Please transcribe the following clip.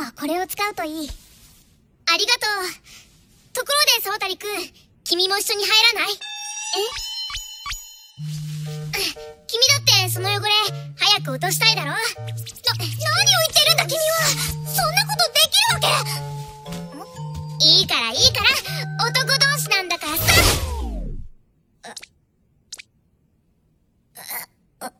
はこれを使うといい。ありがとう。ところで、ソ谷君、君も一緒に入らない？え？君だってその汚れ、早く落としたいだろ？な、何を言ってるんだ君は？そんなことできるわけ？いいからいいから、男同士なんだからさ。あ、あ、